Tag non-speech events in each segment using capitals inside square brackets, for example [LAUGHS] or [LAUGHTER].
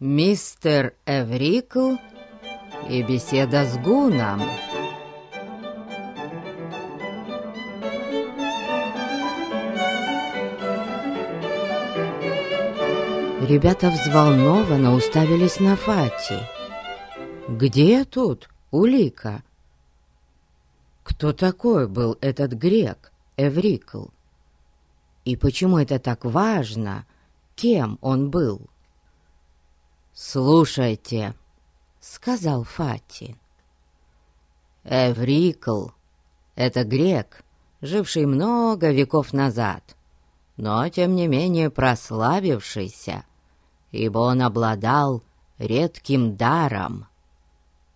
Мистер Эврикл и беседа с Гуном. Ребята взволнованно уставились на Фати. «Где тут улика?» Кто такой был этот грек, Эврикл? И почему это так важно, кем он был? «Слушайте», — сказал Фати. «Эврикл — это грек, живший много веков назад, но, тем не менее, прославившийся, ибо он обладал редким даром.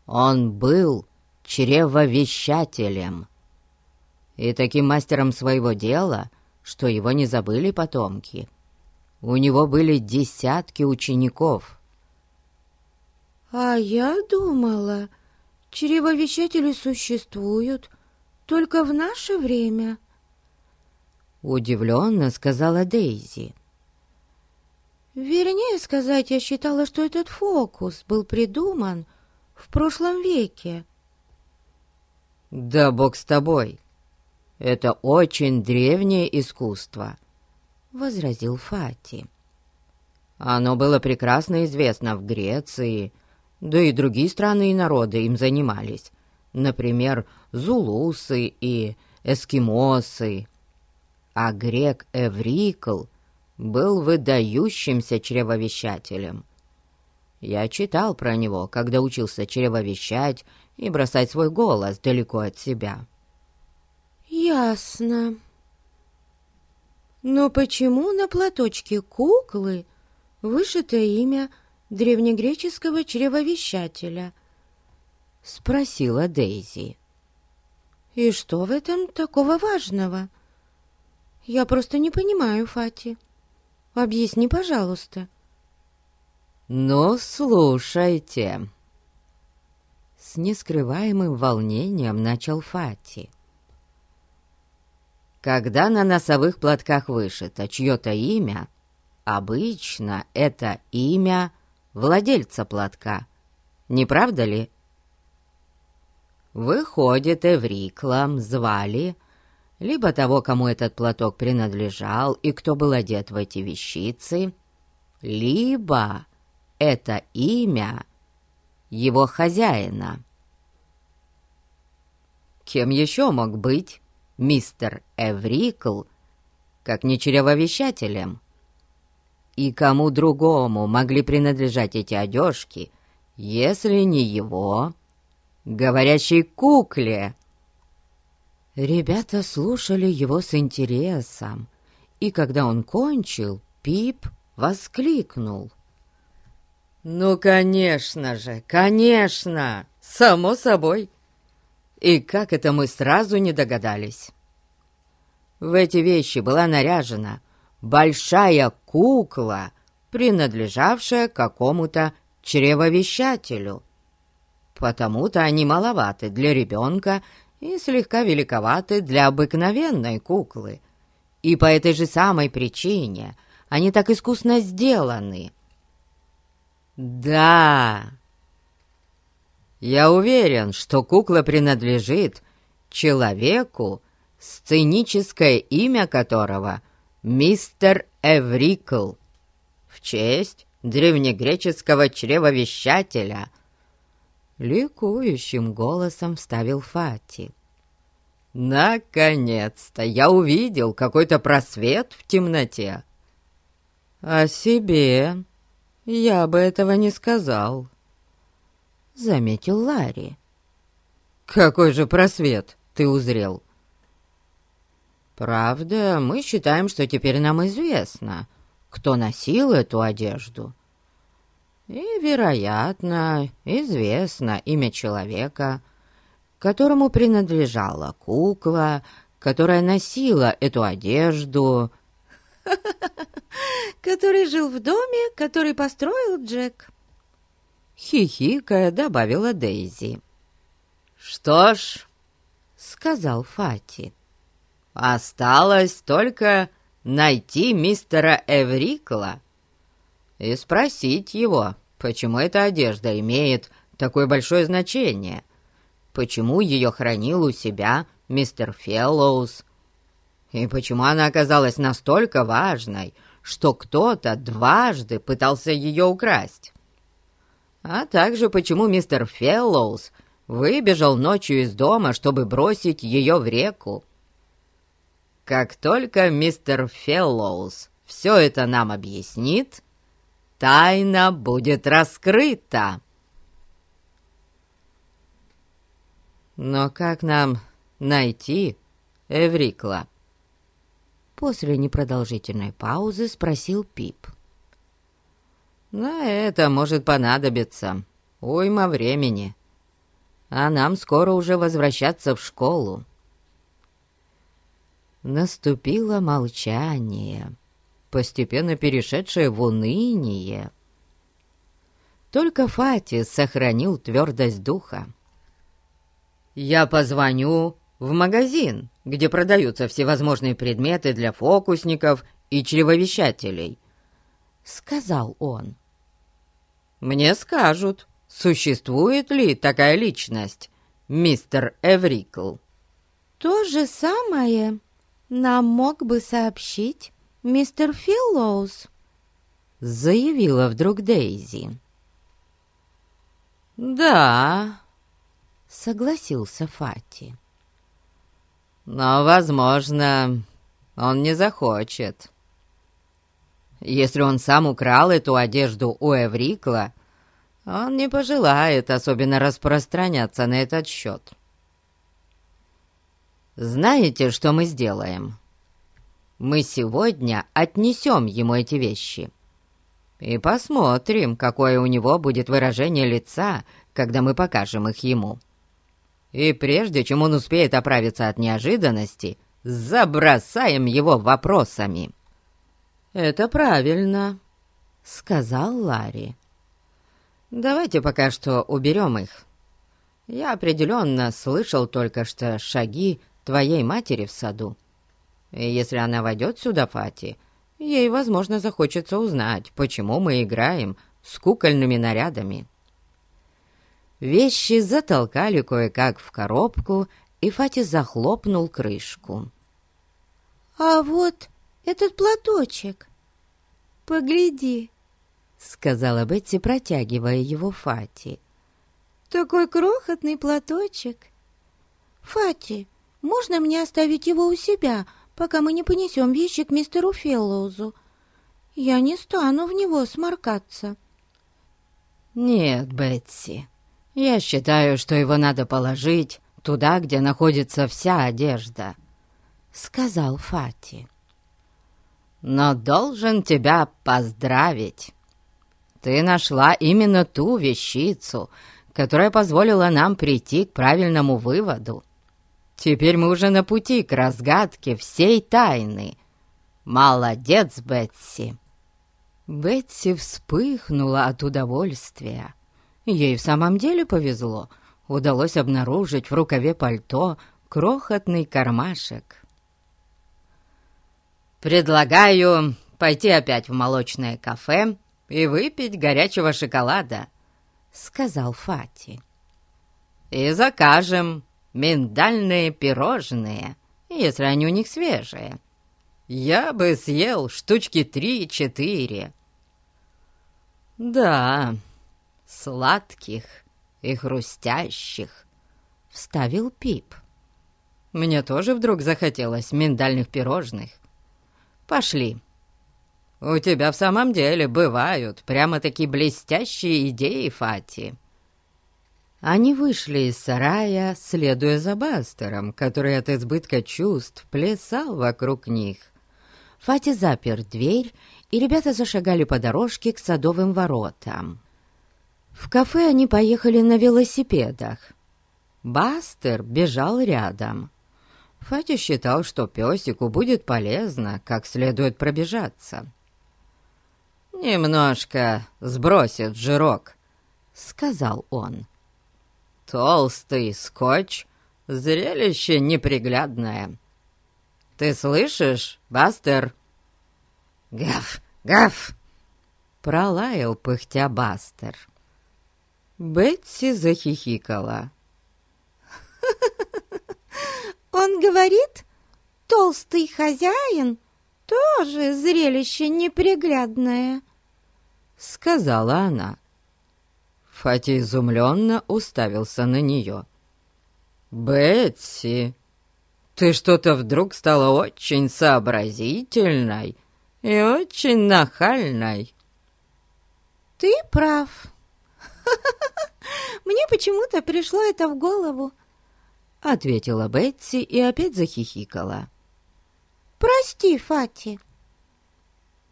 Он был чревовещателем и таким мастером своего дела, что его не забыли потомки. У него были десятки учеников — «А я думала, чревовещатели существуют только в наше время», — удивленно сказала Дейзи. «Вернее сказать, я считала, что этот фокус был придуман в прошлом веке». «Да бог с тобой! Это очень древнее искусство», — возразил Фати. «Оно было прекрасно известно в Греции, да и другие страны и народы им занимались. Например, зулусы и эскимосы. А грек Эврикл был выдающимся чревовещателем. Я читал про него, когда учился чревовещать и бросать свой голос далеко от себя. «Ясно. Но почему на платочке куклы вышито имя древнегреческого чревовещателя?» — спросила Дейзи. «И что в этом такого важного? Я просто не понимаю, Фати. Объясни, пожалуйста». «Ну, слушайте», — с нескрываемым волнением начал Фати. «Когда на носовых платках вышито чье-то имя, обычно это имя — владельца платка. Не правда ли? Выходит, Эвриклам звали либо того, кому этот платок принадлежал и кто был одет в эти вещицы, либо это имя его хозяина. Кем еще мог быть мистер Эврикл, как не чревовещателем? И кому другому могли принадлежать эти одежки, если не его, говорящей кукле? Ребята слушали его с интересом, и когда он кончил, Пип воскликнул. «Ну, конечно же, конечно! Само собой! И как это мы сразу не догадались!» В эти вещи была наряжена большая кукла, принадлежавшая какому-то чревовещателю. Потому-то они маловаты для ребенка и слегка великоваты для обыкновенной куклы. И по этой же самой причине они так искусно сделаны. Да, я уверен, что кукла принадлежит человеку, сценическое имя которого — мистер Эврикл, в честь древнегреческого чревовещателя!» Ликующим голосом вставил Фати. «Наконец-то я увидел какой-то просвет в темноте!» «О себе я бы этого не сказал», — заметил Ларри. «Какой же просвет ты узрел?» Правда, мы считаем, что теперь нам известно, кто носил эту одежду. И, вероятно, известно имя человека, которому принадлежала кукла, которая носила эту одежду, [LAUGHS] который жил в доме, который построил Джек. Хихикая добавила Дейзи. «Что ж», — сказал Фати, — Осталось только найти мистера Эврикла и спросить его почему эта одежда имеет такое большое значение? Почему ее хранил у себя мистер Феллоус? И почему она оказалась настолько важной, что кто-то дважды пытался ее украсть? А также почему мистер Феллоус выбежал ночью из дома, чтобы бросить ее в реку? Как только мистер Феллоус все это нам объяснит, тайна будет раскрыта. Но как нам найти Эврикла? После непродолжительной паузы спросил Пип. На это может понадобиться уйма времени, а нам скоро уже возвращаться в школу. Наступило молчание, постепенно перешедшее в уныние. Только Фати сохранил твердость духа. «Я позвоню в магазин, где продаются всевозможные предметы для фокусников и чревовещателей», — сказал он. «Мне скажут, существует ли такая личность, мистер Эврикл?» «То же самое нам мог бы сообщить мистер Филлоус», — заявила вдруг Дейзи. «Да», — согласился Фати. «Но, возможно, он не захочет. Если он сам украл эту одежду у Эврикла, он не пожелает особенно распространяться на этот счет». Знаете, что мы сделаем? Мы сегодня отнесем ему эти вещи. И посмотрим, какое у него будет выражение лица, когда мы покажем их ему. И прежде чем он успеет оправиться от неожиданности, забросаем его вопросами». «Это правильно», — сказал Ларри. «Давайте пока что уберем их. Я определенно слышал только что шаги твоей матери в саду. И если она войдет сюда, Фати, ей, возможно, захочется узнать, почему мы играем с кукольными нарядами». Вещи затолкали кое-как в коробку, и Фати захлопнул крышку. «А вот этот платочек. Погляди», — сказала Бетти, протягивая его Фати. «Такой крохотный платочек. Фати, можно мне оставить его у себя, пока мы не понесем вещи к мистеру Феллоузу? Я не стану в него сморкаться». «Нет, Бетси, я считаю, что его надо положить туда, где находится вся одежда», — сказал Фати. «Но должен тебя поздравить. Ты нашла именно ту вещицу, которая позволила нам прийти к правильному выводу. Теперь мы уже на пути к разгадке всей тайны. Молодец, Бетси!» Бетси вспыхнула от удовольствия. Ей в самом деле повезло. Удалось обнаружить в рукаве пальто крохотный кармашек. «Предлагаю пойти опять в молочное кафе и выпить горячего шоколада», — сказал Фати. «И закажем миндальные пирожные, если они у них свежие. Я бы съел штучки три-четыре». «Да, сладких и хрустящих», — вставил Пип. «Мне тоже вдруг захотелось миндальных пирожных. Пошли. У тебя в самом деле бывают прямо-таки блестящие идеи, Фати». Они вышли из сарая, следуя за Бастером, который от избытка чувств плясал вокруг них. Фати запер дверь, и ребята зашагали по дорожке к садовым воротам. В кафе они поехали на велосипедах. Бастер бежал рядом. Фати считал, что песику будет полезно, как следует пробежаться. «Немножко сбросит жирок», — сказал он. «Толстый скотч — зрелище неприглядное. Ты слышишь, Бастер?» «Гав, гав!» пролаял пыхтя Бастер. Бетси захихикала. [LAUGHS] «Он говорит, толстый хозяин тоже зрелище неприглядное», — сказала она. Фати изумленно уставился на нее. «Бетси, ты что-то вдруг стала очень сообразительной и очень нахальной». «Ты прав. [LAUGHS] Мне почему-то пришло это в голову», — ответила Бетси и опять захихикала. «Прости, Фати.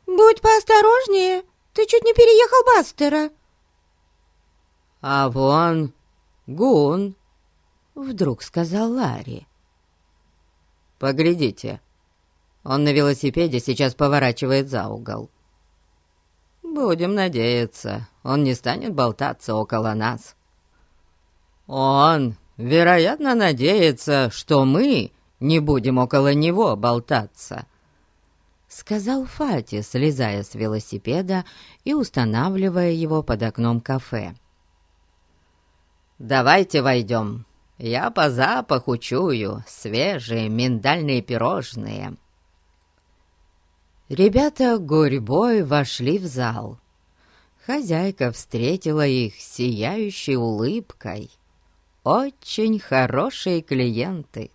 Будь поосторожнее, ты чуть не переехал Бастера». «А вон Гун», — вдруг сказал Ларри. «Поглядите, он на велосипеде сейчас поворачивает за угол. Будем надеяться, он не станет болтаться около нас. Он, вероятно, надеется, что мы не будем около него болтаться». — сказал Фати, слезая с велосипеда и устанавливая его под окном кафе. «Давайте войдем. Я по запаху чую свежие миндальные пирожные». Ребята гурьбой вошли в зал. Хозяйка встретила их сияющей улыбкой. Очень хорошие клиенты.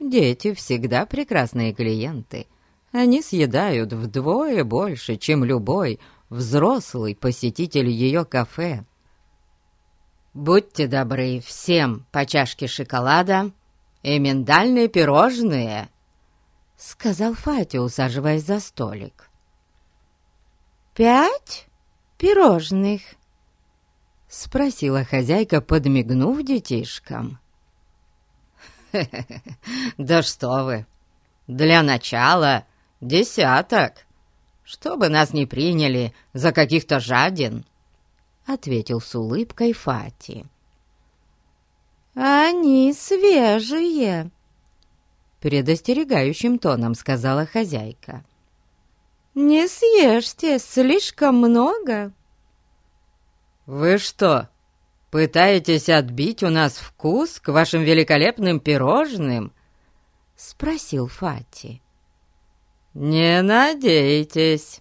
Дети всегда прекрасные клиенты. Они съедают вдвое больше, чем любой взрослый посетитель ее кафе. «Будьте добры, всем по чашке шоколада и миндальные пирожные», — сказал Фати, усаживаясь за столик. «Пять пирожных?» — спросила хозяйка, подмигнув детишкам. «Да что вы! Для начала десяток, чтобы нас не приняли за каких-то жадин!» — ответил с улыбкой Фати. «Они свежие!» Предостерегающим тоном сказала хозяйка. «Не съешьте слишком много!» «Вы что, пытаетесь отбить у нас вкус к вашим великолепным пирожным?» — спросил Фати. «Не надейтесь.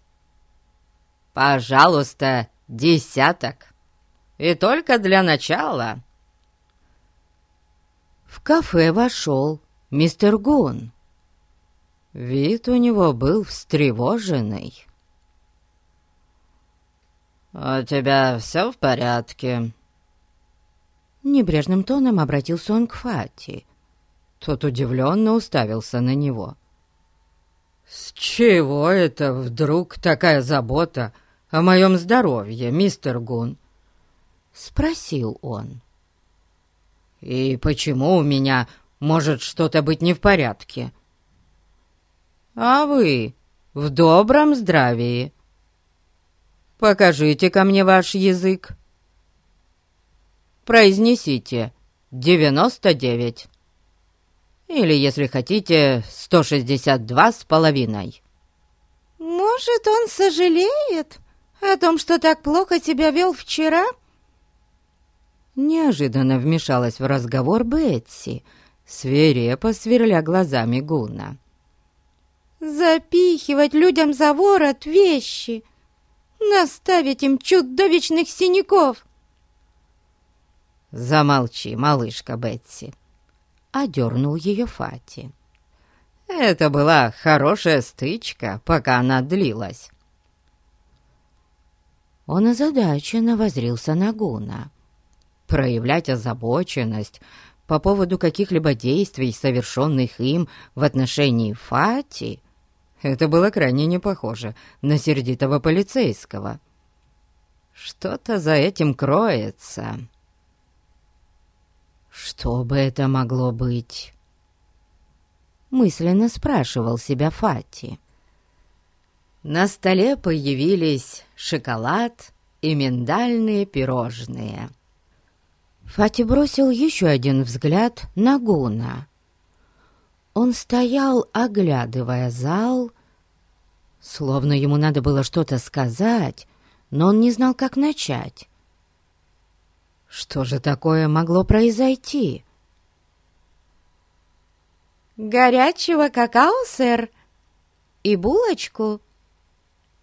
Пожалуйста, десяток. И только для начала». В кафе вошел мистер Гун. Вид у него был встревоженный. «У тебя все в порядке?» Небрежным тоном обратился он к Фати. Тот удивленно уставился на него. «С чего это вдруг такая забота о моем здоровье, мистер Гун?» — спросил он. «И почему у меня может что-то быть не в порядке?» «А вы в добром здравии?» покажите ко мне ваш язык. Произнесите девяносто девять. Или, если хотите, сто шестьдесят два с половиной. Может, он сожалеет о том, что так плохо себя вел вчера? Неожиданно вмешалась в разговор Бетси, свирепо сверля глазами Гуна. «Запихивать людям за ворот вещи, наставить им чудовищных синяков!» «Замолчи, малышка Бетси!» — одернул ее Фати. «Это была хорошая стычка, пока она длилась». Он озадаченно возрился на Гуна. Проявлять озабоченность по поводу каких-либо действий, совершенных им в отношении Фати, это было крайне не похоже на сердитого полицейского. Что-то за этим кроется. Что бы это могло быть? Мысленно спрашивал себя Фати. На столе появились шоколад и миндальные пирожные. Фати бросил еще один взгляд на Гуна. Он стоял, оглядывая зал, словно ему надо было что-то сказать но он не знал, как начать. Что же такое могло произойти? «Горячего какао, сэр, и булочку,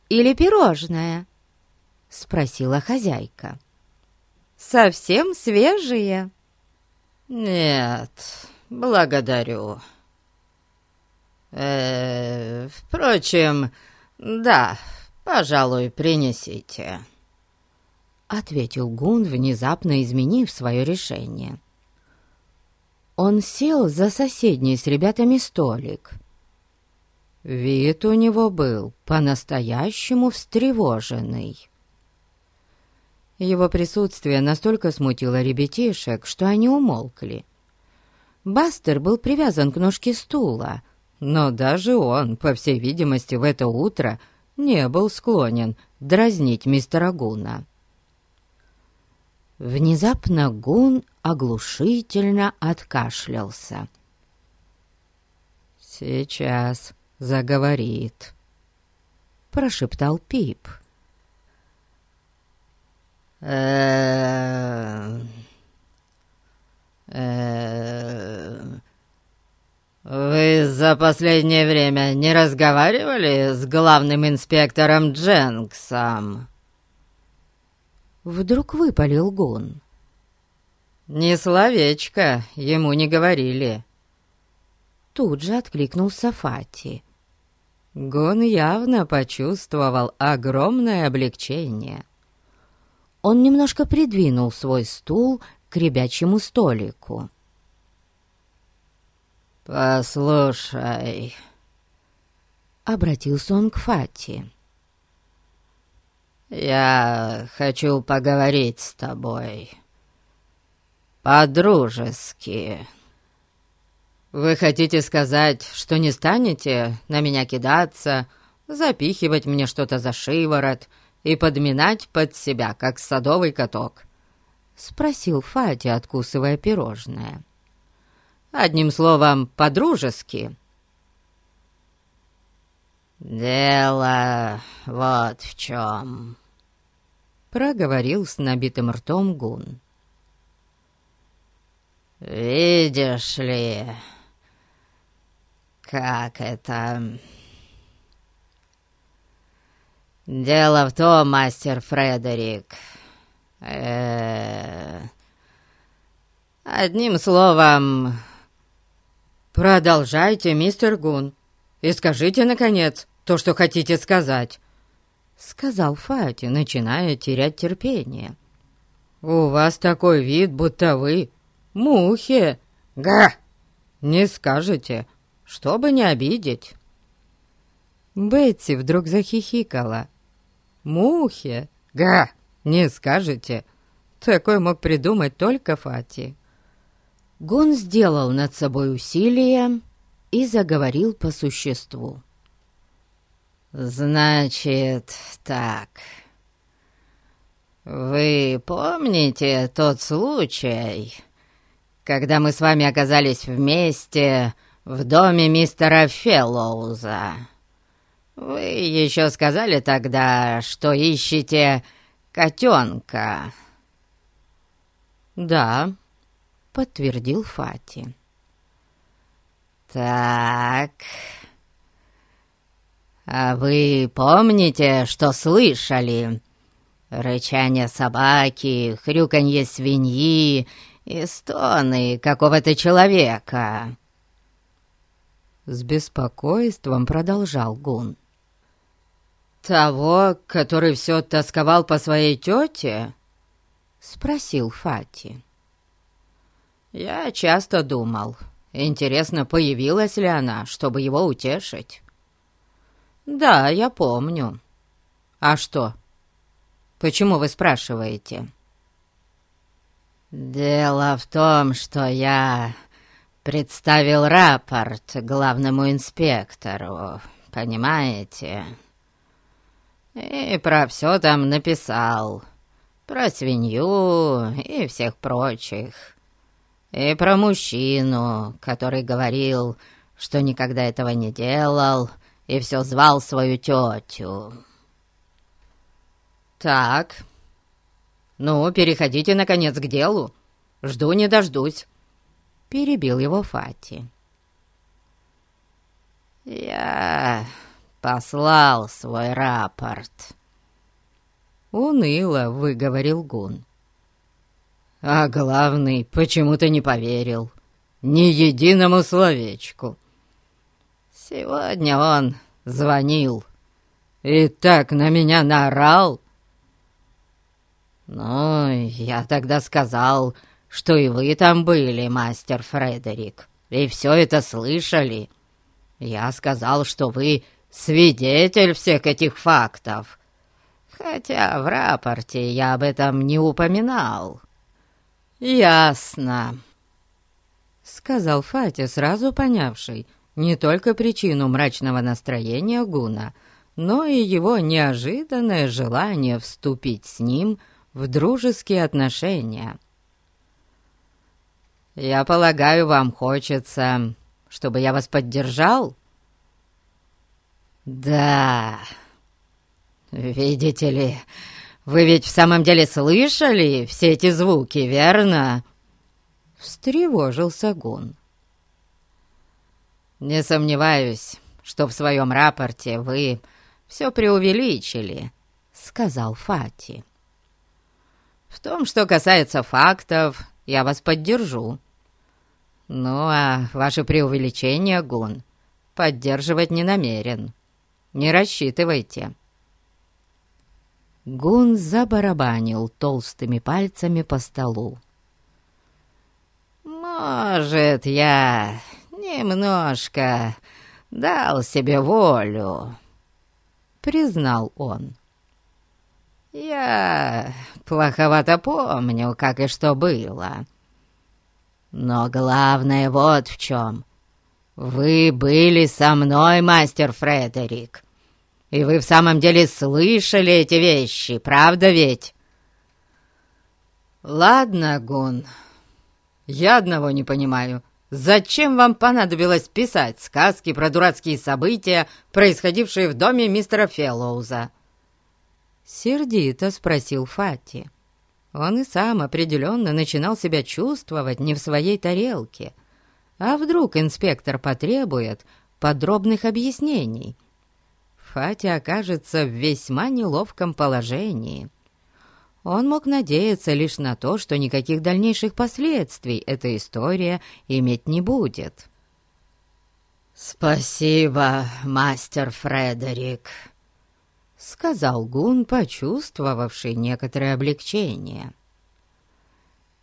или пирожное?» — спросила хозяйка. «Совсем свежие?» «Нет, благодарю. Э впрочем, да, пожалуй, принесите», — ответил Гун, внезапно изменив свое решение. Он сел за соседний с ребятами столик. Вид у него был по-настоящему встревоженный. Его присутствие настолько смутило ребятишек, что они умолкли. Бастер был привязан к ножке стула, но даже он, по всей видимости, в это утро не был склонен дразнить мистера Гуна. Внезапно Гун оглушительно откашлялся. «Сейчас заговорит», — прошептал Пип. Вы за последнее время не разговаривали с главным инспектором Дженксом?» Вдруг выпалил Гун. «Ни словечко ему не говорили». Тут же откликнулся Фати. Гун явно почувствовал огромное облегчение он немножко придвинул свой стул к ребячьему столику. «Послушай», — обратился он к Фати. «Я хочу поговорить с тобой. По-дружески. Вы хотите сказать, что не станете на меня кидаться, запихивать мне что-то за шиворот и подминать под себя, как садовый каток?» — спросил Фати, откусывая пирожное. «Одним словом, по-дружески». «Дело вот в чем», — проговорил с набитым ртом Гун. «Видишь ли, как это...» «Дело в том, мастер Фредерик...» э -э «Одним словом...» «Продолжайте, мистер Гун, и скажите, наконец, то, что хотите сказать», — сказал Фати, начиная терять терпение. «У вас такой вид, будто вы мухи. Га! Не скажете, чтобы не обидеть». Бетси вдруг захихикала. Мухе? Га! Не скажете? Такой мог придумать только Фати. Гон сделал над собой усилие и заговорил по существу. «Значит, так. Вы помните тот случай, когда мы с вами оказались вместе в доме мистера Феллоуза?» «Вы еще сказали тогда, что ищете котенка». «Да», — подтвердил Фати. «Так...» «А вы помните, что слышали? Рычание собаки, хрюканье свиньи и стоны какого-то человека?» С беспокойством продолжал Гун. «Того, который все тосковал по своей тете?» — спросил Фати. «Я часто думал, интересно, появилась ли она, чтобы его утешить?» «Да, я помню. А что? Почему вы спрашиваете?» «Дело в том, что я представил рапорт главному инспектору, понимаете?» И про все там написал. Про свинью и всех прочих. И про мужчину, который говорил, что никогда этого не делал, и все звал свою тетю. «Так, ну, переходите, наконец, к делу. Жду не дождусь», — перебил его Фати. «Я послал свой рапорт», — уныло выговорил Гун. «А главный почему-то не поверил ни единому словечку. Сегодня он звонил и так на меня наорал. Ну, я тогда сказал, что и вы там были, мастер Фредерик, и все это слышали. Я сказал, что вы свидетель всех этих фактов, хотя в рапорте я об этом не упоминал. «Ясно», — сказал Фати, сразу понявший не только причину мрачного настроения Гуна, но и его неожиданное желание вступить с ним в дружеские отношения. «Я полагаю, вам хочется, чтобы я вас поддержал?» «Да, видите ли, вы ведь в самом деле слышали все эти звуки, верно?» Встревожился Гун. «Не сомневаюсь, что в своем рапорте вы все преувеличили», — сказал Фати. «В том, что касается фактов, я вас поддержу. Ну, а ваше преувеличение, Гун, поддерживать не намерен. Не рассчитывайте». Гун забарабанил толстыми пальцами по столу. «Может, я немножко дал себе волю», — признал он. «Я плоховато помню, как и что было. Но главное вот в чем. Вы были со мной, мастер Фредерик, и вы в самом деле слышали эти вещи, правда ведь?» «Ладно, Гун, я одного не понимаю. Зачем вам понадобилось писать сказки про дурацкие события, происходившие в доме мистера Феллоуза?» Сердито спросил Фати. Он и сам определенно начинал себя чувствовать не в своей тарелке. А вдруг инспектор потребует подробных объяснений — Фати окажется в весьма неловком положении. Он мог надеяться лишь на то, что никаких дальнейших последствий эта история иметь не будет. «Спасибо, мастер Фредерик», — сказал Гун, почувствовавший некоторое облегчение.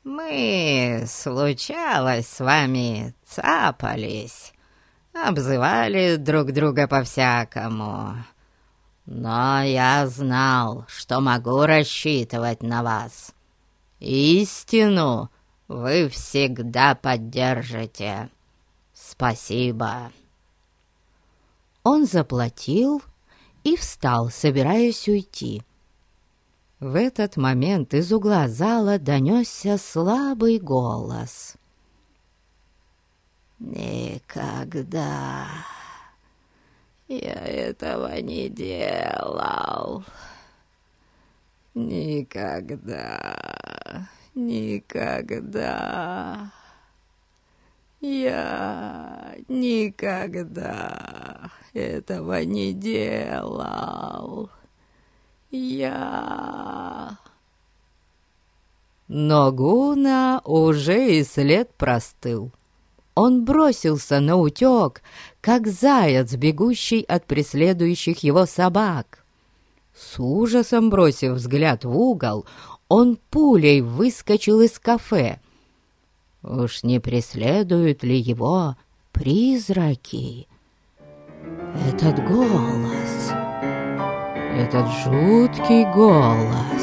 «Мы, случалось, с вами цапались, обзывали друг друга по-всякому. Но я знал, что могу рассчитывать на вас. Истину вы всегда поддержите. Спасибо». Он заплатил и встал, собираясь уйти. В этот момент из угла зала донесся слабый голос — «Никогда я этого не делал. Никогда, никогда. Я никогда этого не делал. Я...» Но Гуна уже и след простыл. Он бросился на утек, как заяц, бегущий от преследующих его собак. С ужасом бросив взгляд в угол, он пулей выскочил из кафе. Уж не преследуют ли его призраки? Этот голос, этот жуткий голос...